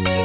Bye.